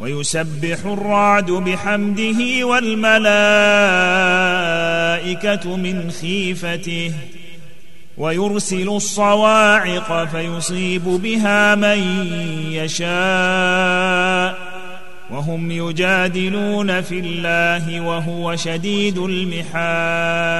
ويسبح الرعد بحمده والملائكة من خيفته ويرسل الصواعق فيصيب بها من يشاء وهم يجادلون في الله وهو شديد المحال